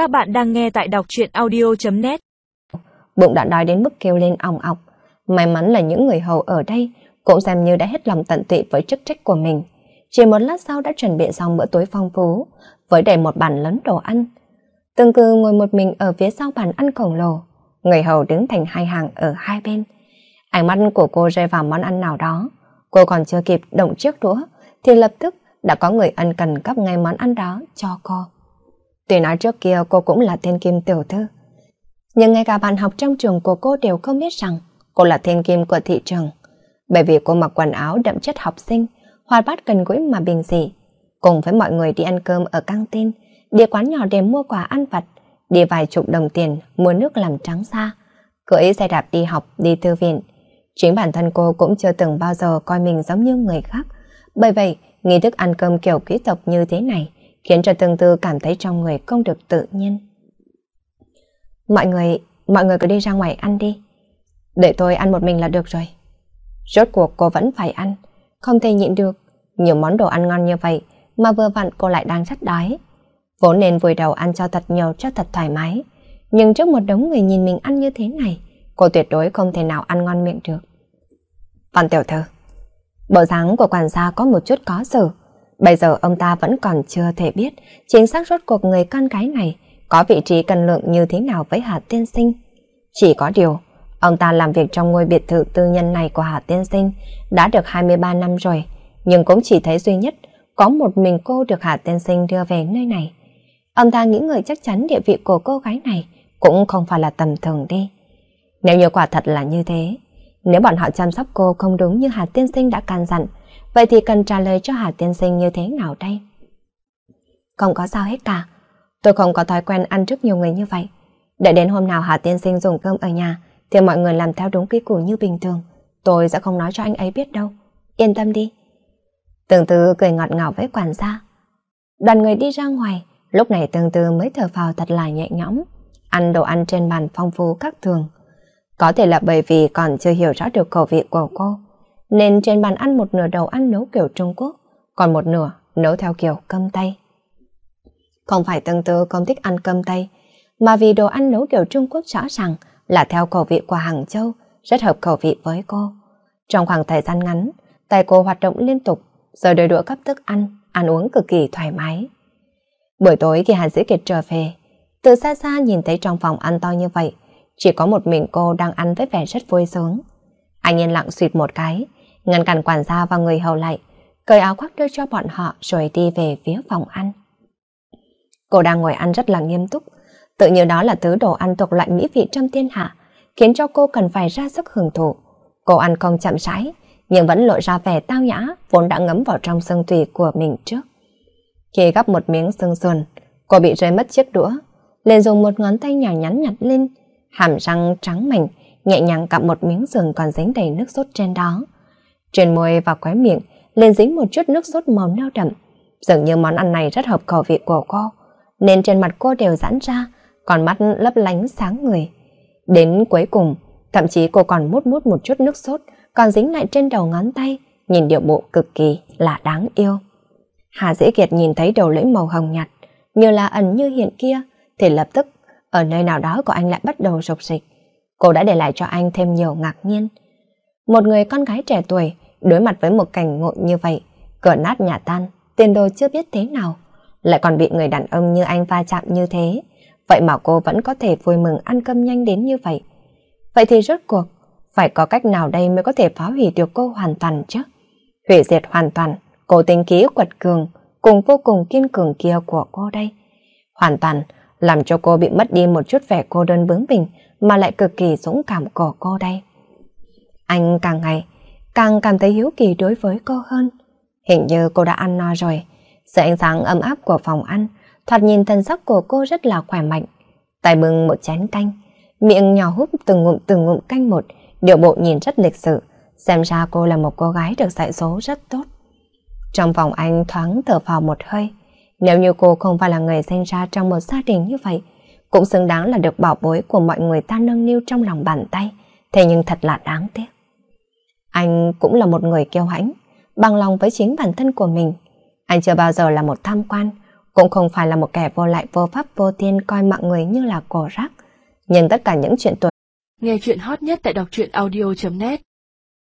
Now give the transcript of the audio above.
Các bạn đang nghe tại đọc truyện audio.net Bụng đã đói đến mức kêu lên ong ọc. May mắn là những người hầu ở đây cũng xem như đã hết lòng tận tụy với chức trách của mình. Chỉ một lát sau đã chuẩn bị xong bữa tối phong phú, với đầy một bàn lớn đồ ăn. Từng cư ngồi một mình ở phía sau bàn ăn khổng lồ, người hầu đứng thành hai hàng ở hai bên. Ánh mắt của cô rơi vào món ăn nào đó, cô còn chưa kịp động chiếc đũa, thì lập tức đã có người ân cần cấp ngay món ăn đó cho cô. Tuy nói trước kia cô cũng là thiên kim tiểu thư, nhưng ngay cả bạn học trong trường của cô đều không biết rằng cô là thiên kim của thị trường. Bởi vì cô mặc quần áo đậm chất học sinh, hoạt bát gần gũi mà bình dị. Cùng với mọi người đi ăn cơm ở căng tin, đi quán nhỏ để mua quà ăn vặt, đi vài chục đồng tiền mua nước làm trắng da, cưỡi xe đạp đi học, đi thư viện. Chính bản thân cô cũng chưa từng bao giờ coi mình giống như người khác. Bởi vậy, nghi thức ăn cơm kiểu quý tộc như thế này khiến cho tương tư cảm thấy trong người không được tự nhiên. Mọi người, mọi người cứ đi ra ngoài ăn đi. Để tôi ăn một mình là được rồi. Rốt cuộc cô vẫn phải ăn, không thể nhịn được. Nhiều món đồ ăn ngon như vậy mà vừa vặn cô lại đang rất đói. Vốn nên vùi đầu ăn cho thật nhiều cho thật thoải mái. Nhưng trước một đống người nhìn mình ăn như thế này, cô tuyệt đối không thể nào ăn ngon miệng được. Văn tiểu thư, bộ dáng của quản gia có một chút có sự. Bây giờ ông ta vẫn còn chưa thể biết chính xác rốt cuộc người con gái này có vị trí cân lượng như thế nào với Hà Tiên Sinh. Chỉ có điều, ông ta làm việc trong ngôi biệt thự tư nhân này của Hà Tiên Sinh đã được 23 năm rồi, nhưng cũng chỉ thấy duy nhất có một mình cô được Hà Tiên Sinh đưa về nơi này. Ông ta nghĩ người chắc chắn địa vị của cô gái này cũng không phải là tầm thường đi. Nếu như quả thật là như thế, nếu bọn họ chăm sóc cô không đúng như Hà Tiên Sinh đã can dặn, vậy thì cần trả lời cho Hà Tiên Sinh như thế nào đây? Không có sao hết cả. Tôi không có thói quen ăn trước nhiều người như vậy. Đợi đến hôm nào Hà Tiên Sinh dùng cơm ở nhà, thì mọi người làm theo đúng quy củ như bình thường. Tôi sẽ không nói cho anh ấy biết đâu. Yên tâm đi. Tương tư cười ngọt ngào với quản gia. Đoàn người đi ra ngoài, lúc này tương tư mới thở phào thật là nhẹ nhõm. Ăn đồ ăn trên bàn phong phú các thường. Có thể là bởi vì còn chưa hiểu rõ được khẩu vị của cô, nên trên bàn ăn một nửa đầu ăn nấu kiểu Trung Quốc, còn một nửa nấu theo kiểu cơm Tây. Không phải tương tư không thích ăn cơm Tây, mà vì đồ ăn nấu kiểu Trung Quốc rõ ràng là theo khẩu vị của Hàng Châu, rất hợp khẩu vị với cô. Trong khoảng thời gian ngắn, tay cô hoạt động liên tục, giờ đôi đũa cấp thức ăn, ăn uống cực kỳ thoải mái. Buổi tối khi Hàn Dĩ Kiệt trở về, từ xa xa nhìn thấy trong phòng ăn to như vậy, chỉ có một mình cô đang ăn với vẻ rất vui sướng. Anh yên lặng suyệt một cái, ngăn cản quản gia và người hầu lại, cởi áo khoác đưa cho bọn họ rồi đi về phía phòng ăn. Cô đang ngồi ăn rất là nghiêm túc, tự như đó là thứ đồ ăn thuộc loại mỹ vị trong thiên hạ, khiến cho cô cần phải ra sức hưởng thụ. Cô ăn không chậm rãi, nhưng vẫn lộ ra vẻ tao nhã vốn đã ngấm vào trong xương tùy của mình trước. Khi gắp một miếng xương sườn, cô bị rơi mất chiếc đũa, liền dùng một ngón tay nhỏ nhắn nhặt lên, hàm răng trắng mảnh, nhẹ nhàng cặp một miếng sườn còn dính đầy nước sốt trên đó. Trên môi và khóe miệng liền dính một chút nước sốt màu nâu đậm. Dường như món ăn này rất hợp khẩu vị của cô, nên trên mặt cô đều giãn ra, còn mắt lấp lánh sáng người. Đến cuối cùng, thậm chí cô còn mút mút một chút nước sốt, còn dính lại trên đầu ngón tay, nhìn điệu bộ cực kỳ là đáng yêu. Hà Dĩ Kiệt nhìn thấy đầu lưỡi màu hồng nhạt, như là ẩn như hiện kia, thì lập tức ở nơi nào đó của anh lại bắt đầu rục rịch. Cô đã để lại cho anh thêm nhiều ngạc nhiên. Một người con gái trẻ tuổi đối mặt với một cảnh ngộ như vậy, cửa nát nhà tan, tiền đồ chưa biết thế nào, lại còn bị người đàn ông như anh va chạm như thế. Vậy mà cô vẫn có thể vui mừng ăn cơm nhanh đến như vậy. Vậy thì rốt cuộc, phải có cách nào đây mới có thể phá hủy được cô hoàn toàn chứ? Hủy diệt hoàn toàn, cô tính ký quật cường, cùng vô cùng kiên cường kia của cô đây. Hoàn toàn, làm cho cô bị mất đi một chút vẻ cô đơn bướng bỉnh mà lại cực kỳ dũng cảm của cô đây. Anh càng ngày càng cảm thấy hiếu kỳ đối với cô hơn. Hình như cô đã ăn no rồi. Sự ánh sáng ấm áp của phòng ăn, thoạt nhìn thân sắc của cô rất là khỏe mạnh. Tay bưng một chén canh, miệng nhỏ húp từng ngụm từng ngụm canh một, điệu bộ nhìn rất lịch sự. Xem ra cô là một cô gái được dạy số rất tốt. Trong phòng anh thoáng thở vào một hơi. Nếu như cô không phải là người sinh ra trong một gia đình như vậy, cũng xứng đáng là được bảo bối của mọi người ta nâng niu trong lòng bàn tay. Thế nhưng thật là đáng tiếc. Anh cũng là một người kiêu hãnh, bằng lòng với chính bản thân của mình. Anh chưa bao giờ là một tham quan, cũng không phải là một kẻ vô lại vô pháp vô thiên coi mạng người như là cỏ rác. Nhưng tất cả những chuyện tuần Nghe chuyện hot nhất tại đọc truyện audio.net